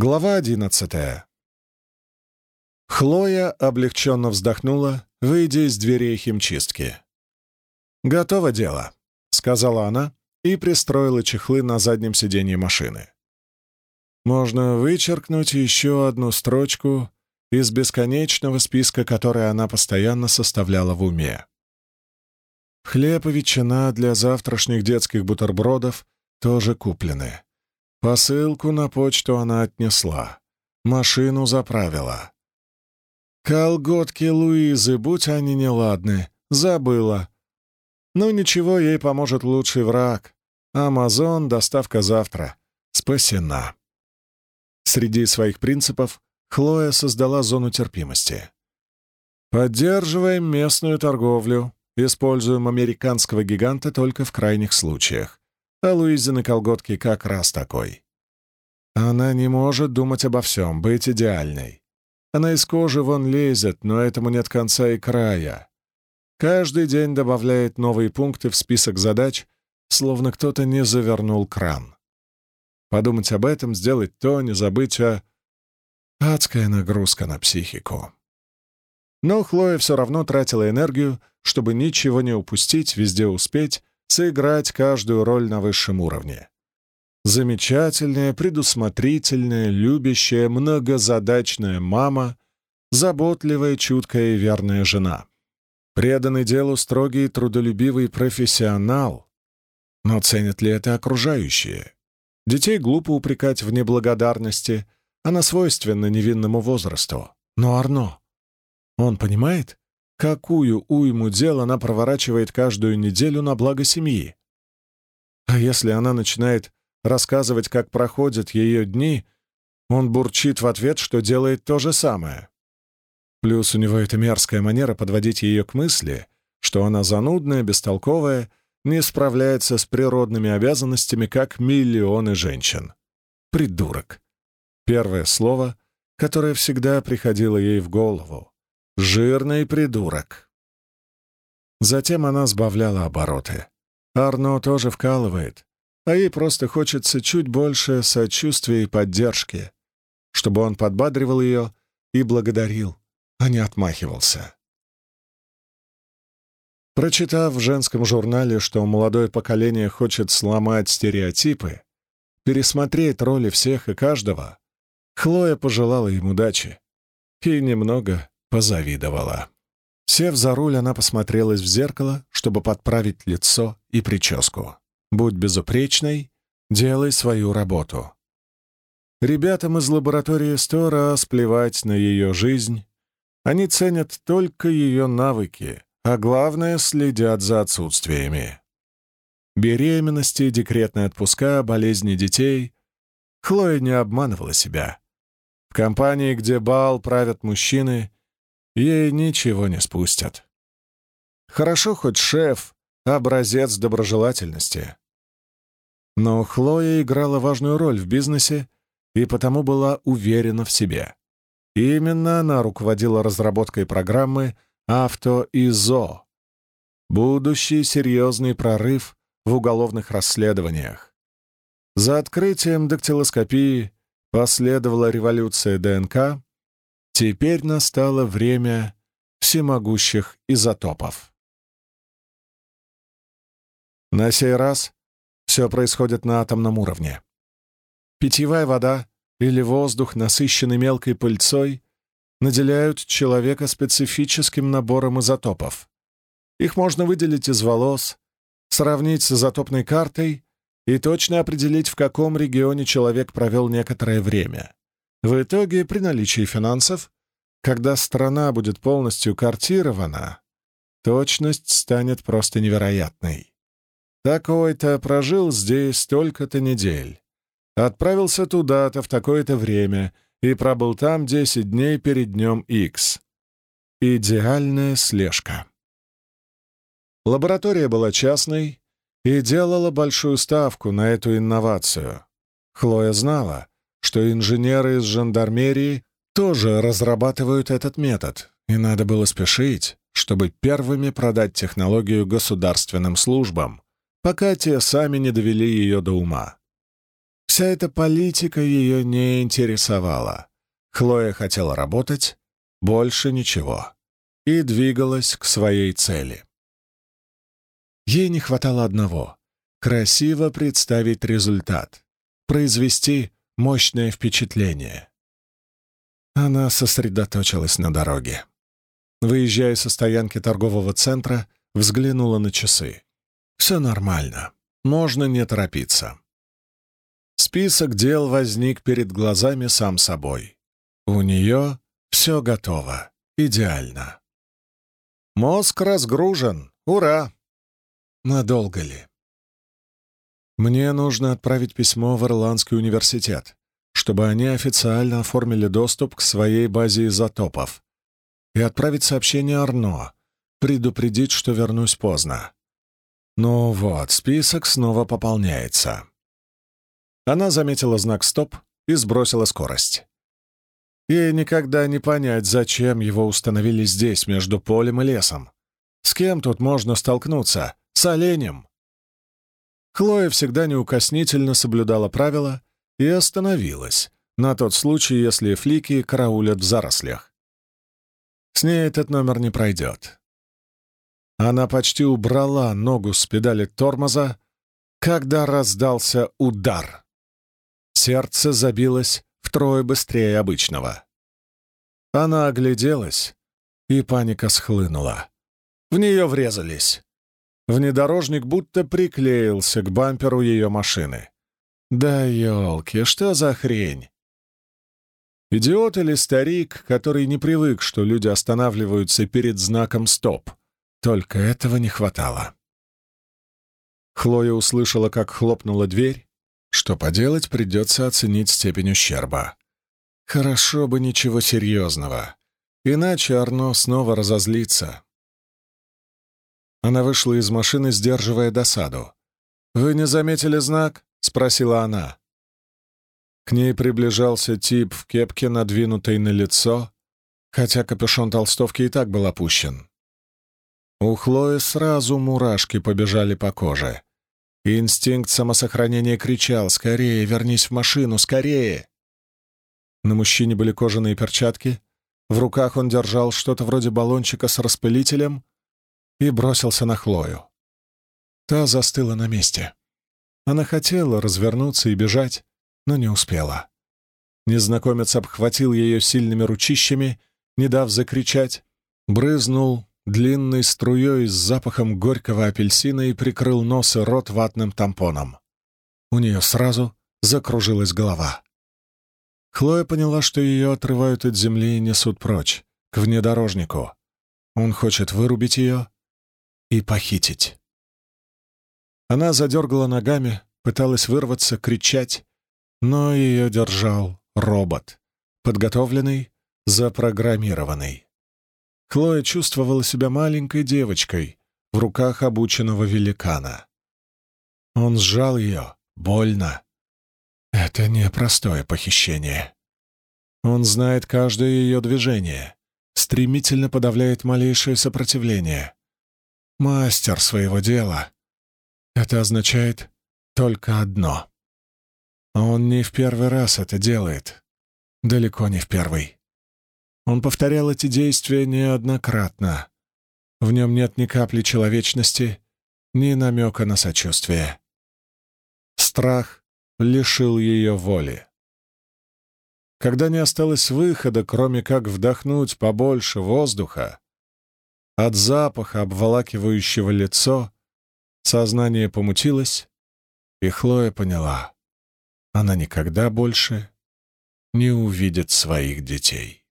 Глава одиннадцатая. Хлоя облегченно вздохнула, выйдя из дверей химчистки. «Готово дело», — сказала она и пристроила чехлы на заднем сиденье машины. Можно вычеркнуть еще одну строчку из бесконечного списка, который она постоянно составляла в уме. Хлеб и ветчина для завтрашних детских бутербродов тоже куплены. Посылку на почту она отнесла. Машину заправила. Колготки Луизы, будь они неладны, забыла. Ну ничего, ей поможет лучший враг. Амазон, доставка завтра. Спасена. Среди своих принципов Хлоя создала зону терпимости. Поддерживаем местную торговлю, используем американского гиганта только в крайних случаях а Луизины колготки как раз такой. Она не может думать обо всем, быть идеальной. Она из кожи вон лезет, но этому нет конца и края. Каждый день добавляет новые пункты в список задач, словно кто-то не завернул кран. Подумать об этом, сделать то, не забыть о... Адская нагрузка на психику. Но Хлоя все равно тратила энергию, чтобы ничего не упустить, везде успеть сыграть каждую роль на высшем уровне. Замечательная, предусмотрительная, любящая, многозадачная мама, заботливая, чуткая и верная жена. Преданный делу строгий, трудолюбивый профессионал. Но ценят ли это окружающие? Детей глупо упрекать в неблагодарности, она свойственна невинному возрасту. Но Арно, он понимает? Какую уйму дел она проворачивает каждую неделю на благо семьи. А если она начинает рассказывать, как проходят ее дни, он бурчит в ответ, что делает то же самое. Плюс у него эта мерзкая манера подводить ее к мысли, что она занудная, бестолковая, не справляется с природными обязанностями, как миллионы женщин. Придурок. Первое слово, которое всегда приходило ей в голову. Жирный придурок. Затем она сбавляла обороты. Арно тоже вкалывает, а ей просто хочется чуть больше сочувствия и поддержки, чтобы он подбадривал ее и благодарил, а не отмахивался. Прочитав в женском журнале, что молодое поколение хочет сломать стереотипы, пересмотреть роли всех и каждого, Хлоя пожелала им удачи и немного позавидовала. Сев за руль, она посмотрелась в зеркало, чтобы подправить лицо и прическу. «Будь безупречной, делай свою работу». Ребятам из лаборатории сто раз плевать на ее жизнь. Они ценят только ее навыки, а главное — следят за отсутствиями. Беременности, декретные отпуска, болезни детей. Хлоя не обманывала себя. В компании, где бал правят мужчины, ей ничего не спустят. Хорошо хоть шеф — образец доброжелательности. Но Хлоя играла важную роль в бизнесе и потому была уверена в себе. Именно она руководила разработкой программы «Авто и ЗО» — будущий серьезный прорыв в уголовных расследованиях. За открытием дактилоскопии последовала революция ДНК, Теперь настало время всемогущих изотопов. На сей раз все происходит на атомном уровне. Питьевая вода или воздух, насыщенный мелкой пыльцой, наделяют человека специфическим набором изотопов. Их можно выделить из волос, сравнить с изотопной картой и точно определить, в каком регионе человек провел некоторое время. В итоге, при наличии финансов, когда страна будет полностью картирована, точность станет просто невероятной. Такой-то прожил здесь столько-то недель, отправился туда-то в такое-то время и пробыл там 10 дней перед днем X. Идеальная слежка. Лаборатория была частной и делала большую ставку на эту инновацию. Хлоя знала, что инженеры из жандармерии тоже разрабатывают этот метод, и надо было спешить, чтобы первыми продать технологию государственным службам, пока те сами не довели ее до ума. Вся эта политика ее не интересовала. Хлоя хотела работать, больше ничего, и двигалась к своей цели. Ей не хватало одного — красиво представить результат, произвести мощное впечатление. Она сосредоточилась на дороге. Выезжая со стоянки торгового центра, взглянула на часы. Все нормально, можно не торопиться. Список дел возник перед глазами сам собой. У нее все готово, идеально. Мозг разгружен, ура! Надолго ли? Мне нужно отправить письмо в Ирландский университет, чтобы они официально оформили доступ к своей базе изотопов, и отправить сообщение Арно, предупредить, что вернусь поздно. Ну вот, список снова пополняется. Она заметила знак «Стоп» и сбросила скорость. Ей никогда не понять, зачем его установили здесь, между полем и лесом. С кем тут можно столкнуться? С оленем? Хлоя всегда неукоснительно соблюдала правила и остановилась, на тот случай, если флики караулят в зарослях. С ней этот номер не пройдет. Она почти убрала ногу с педали тормоза, когда раздался удар. Сердце забилось втрое быстрее обычного. Она огляделась, и паника схлынула. В нее врезались. Внедорожник будто приклеился к бамперу ее машины. Да елки, что за хрень? Идиот или старик, который не привык, что люди останавливаются перед знаком «стоп». Только этого не хватало. Хлоя услышала, как хлопнула дверь. Что поделать, придется оценить степень ущерба. Хорошо бы ничего серьезного, иначе Арно снова разозлится. Она вышла из машины, сдерживая досаду. «Вы не заметили знак?» — спросила она. К ней приближался тип в кепке, надвинутой на лицо, хотя капюшон толстовки и так был опущен. У Хлои сразу мурашки побежали по коже. Инстинкт самосохранения кричал «Скорее, вернись в машину, скорее!» На мужчине были кожаные перчатки, в руках он держал что-то вроде баллончика с распылителем и бросился на Хлою. Та застыла на месте. Она хотела развернуться и бежать, но не успела. Незнакомец обхватил ее сильными ручищами, не дав закричать, брызнул длинной струей с запахом горького апельсина и прикрыл нос и рот ватным тампоном. У нее сразу закружилась голова. Хлоя поняла, что ее отрывают от земли и несут прочь, к внедорожнику. Он хочет вырубить ее и похитить. Она задергала ногами, пыталась вырваться, кричать, но ее держал робот, подготовленный, запрограммированный. Хлоя чувствовала себя маленькой девочкой в руках обученного великана. Он сжал ее, больно. Это непростое похищение. Он знает каждое ее движение, стремительно подавляет малейшее сопротивление. Мастер своего дела. Это означает только одно. Он не в первый раз это делает. Далеко не в первый. Он повторял эти действия неоднократно. В нем нет ни капли человечности, ни намека на сочувствие. Страх лишил ее воли. Когда не осталось выхода, кроме как вдохнуть побольше воздуха, от запаха, обволакивающего лицо, сознание помутилось, и Хлоя поняла — она никогда больше не увидит своих детей.